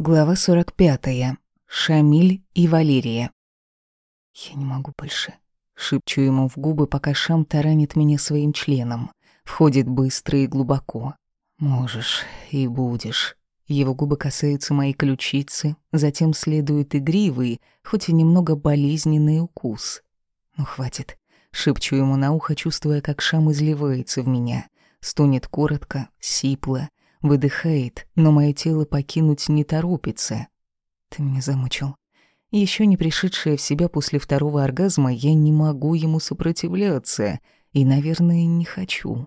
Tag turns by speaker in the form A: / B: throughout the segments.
A: Глава 45. Шамиль и Валерия. «Я не могу больше», — шепчу ему в губы, пока Шам таранит меня своим членом. Входит быстро и глубоко. «Можешь и будешь». Его губы касаются моей ключицы, затем следует игривый, хоть и немного болезненный укус. «Ну, хватит», — шепчу ему на ухо, чувствуя, как Шам изливается в меня. Стонет коротко, сипло, Выдыхает, но мое тело покинуть не торопится. Ты меня замучил. Еще не пришедшая в себя после второго оргазма, я не могу ему сопротивляться. И, наверное, не хочу.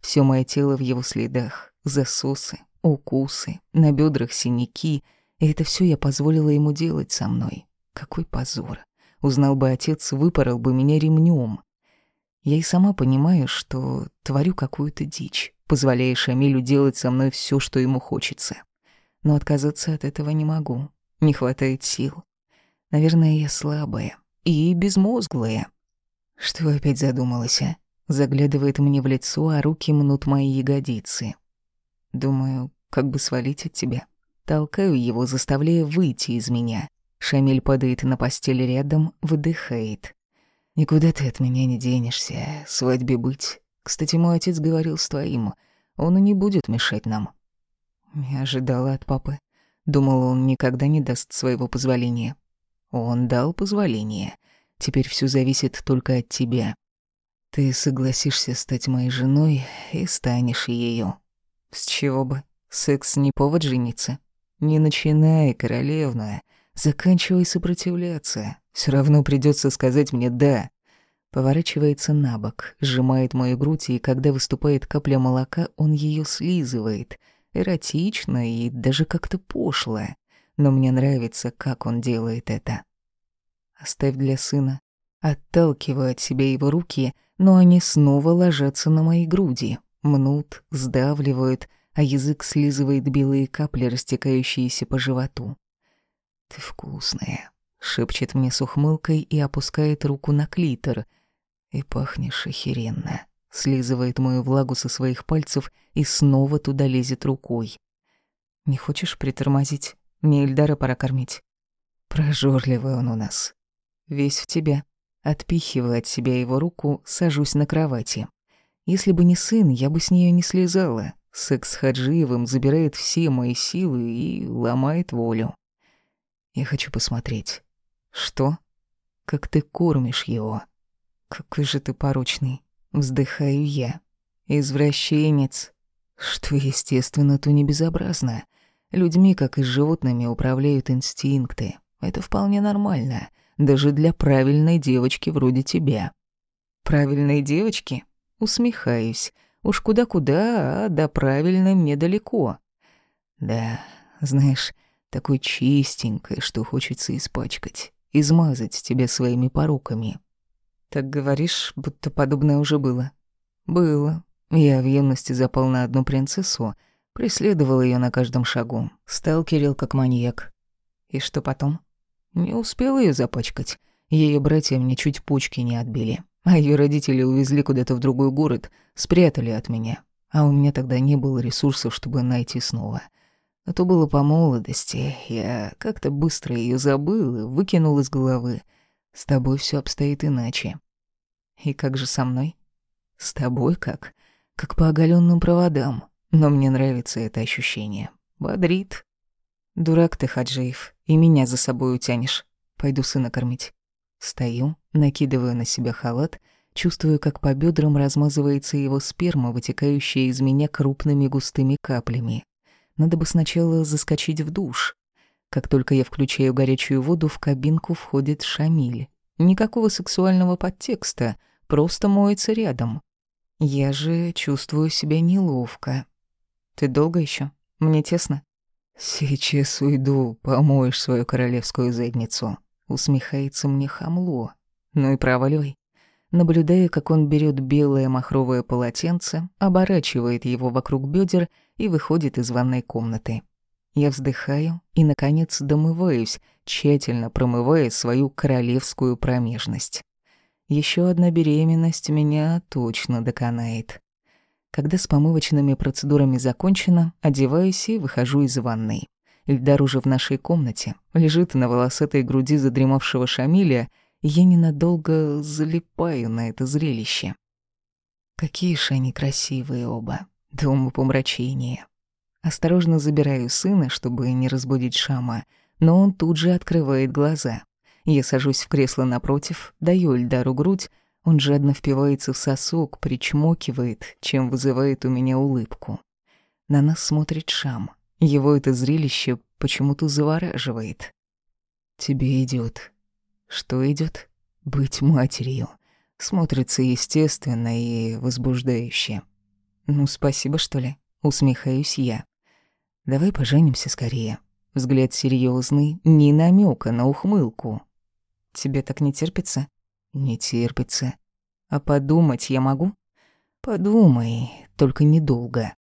A: Все мое тело в его следах. Засосы, укусы, на бедрах синяки. И это все я позволила ему делать со мной. Какой позор. Узнал бы отец, выпорол бы меня ремнем. Я и сама понимаю, что творю какую-то дичь позволяя Шамилю делать со мной все, что ему хочется. Но отказаться от этого не могу. Не хватает сил. Наверное, я слабая и безмозглая. Что опять задумалась, а? Заглядывает мне в лицо, а руки мнут мои ягодицы. Думаю, как бы свалить от тебя. Толкаю его, заставляя выйти из меня. Шамиль падает на постель рядом, выдыхает. «Никуда ты от меня не денешься, свадьбе быть. Кстати, мой отец говорил с твоим. Он и не будет мешать нам. Я ожидала от папы. Думала, он никогда не даст своего позволения. Он дал позволение. Теперь все зависит только от тебя. Ты согласишься стать моей женой и станешь ее. С чего бы? Секс не повод жениться. Не начинай, королевна. Заканчивай сопротивляться. Все равно придется сказать мне «да». Поворачивается на бок, сжимает мою грудь, и когда выступает капля молока, он ее слизывает. Эротично и даже как-то пошло. Но мне нравится, как он делает это. Оставь для сына. Отталкиваю от себя его руки, но они снова ложатся на мои груди. Мнут, сдавливают, а язык слизывает белые капли, растекающиеся по животу. «Ты вкусная», — шепчет мне с ухмылкой и опускает руку на клитор — и пахнешь охеренно. Слизывает мою влагу со своих пальцев и снова туда лезет рукой. Не хочешь притормозить? Мне Эльдара пора кормить. Прожорливый он у нас. Весь в тебя. Отпихивая от себя его руку, сажусь на кровати. Если бы не сын, я бы с нее не слезала. Секс с Хаджиевым забирает все мои силы и ломает волю. Я хочу посмотреть. Что? Как ты кормишь его? Какой же ты порочный. Вздыхаю я. Извращенец. Что естественно, то не безобразно. Людьми, как и животными, управляют инстинкты. Это вполне нормально. Даже для правильной девочки вроде тебя. Правильной девочки? Усмехаюсь. Уж куда-куда, а до правильной мне далеко. Да, знаешь, такой чистенькой, что хочется испачкать, измазать тебя своими пороками. Так говоришь, будто подобное уже было. Было. Я в юности запал на одну принцессу, преследовал ее на каждом шагу, сталкерил как маньяк. И что потом? Не успел ее запачкать. Ее братья мне чуть почки не отбили, а ее родители увезли куда-то в другой город, спрятали от меня. А у меня тогда не было ресурсов, чтобы найти снова. А то было по молодости. Я как-то быстро ее забыл и выкинул из головы. С тобой все обстоит иначе. И как же со мной? С тобой как? Как по оголенным проводам. Но мне нравится это ощущение. Бодрит. Дурак ты, Хаджиев, и меня за собой утянешь. Пойду сына кормить. Стою, накидываю на себя халат, чувствую, как по бедрам размазывается его сперма, вытекающая из меня крупными густыми каплями. Надо бы сначала заскочить в душ. Как только я включаю горячую воду, в кабинку входит Шамиль. Никакого сексуального подтекста, просто моется рядом. Я же чувствую себя неловко. Ты долго еще? Мне тесно? Сейчас уйду, помоешь свою королевскую задницу. Усмехается мне хамло. Ну и проваливай. Наблюдая, как он берет белое махровое полотенце, оборачивает его вокруг бедер и выходит из ванной комнаты. Я вздыхаю и, наконец, домываюсь, тщательно промывая свою королевскую промежность. Еще одна беременность меня точно доконает. Когда с помывочными процедурами закончено, одеваюсь и выхожу из ванной. Ильдар уже в нашей комнате, лежит на волосатой груди задремавшего Шамиля, и я ненадолго залипаю на это зрелище. Какие же они красивые оба, до умопомрачения. Осторожно забираю сына, чтобы не разбудить Шама, но он тут же открывает глаза. Я сажусь в кресло напротив, даю Ильдару грудь, он жадно впивается в сосок, причмокивает, чем вызывает у меня улыбку. На нас смотрит Шам. Его это зрелище почему-то завораживает. Тебе идет. Что идет? Быть матерью. Смотрится естественно и возбуждающе. Ну, спасибо, что ли? Усмехаюсь я. Давай поженимся скорее. Взгляд серьезный, ни намека на ухмылку. Тебе так не терпится? Не терпится. А подумать я могу? Подумай, только недолго.